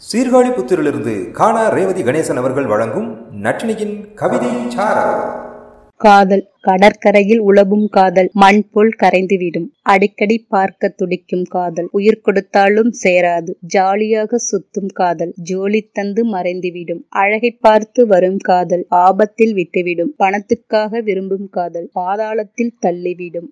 சீர்காழி புத்திரிலிருந்து காணா ரேவதி கணேசன் அவர்கள் வழங்கும் நட்டினியின் கவிதை காதல் கடற்கரையில் உழவும் காதல் மண் போல் கரைந்துவிடும். அடிக்கடி பார்க்க துடிக்கும் காதல் உயிர் கொடுத்தாலும் சேராது. ஜாலியாக சுத்தும் காதல் ஜோலி தந்து மறைந்துவிடும். அழகை பார்த்து வரும் காதல் ஆபத்தில் விட்டுவிடும். பணத்துக்காக விரும்பும் காதல் பாதாளத்தில் தள்ளிவிடும்.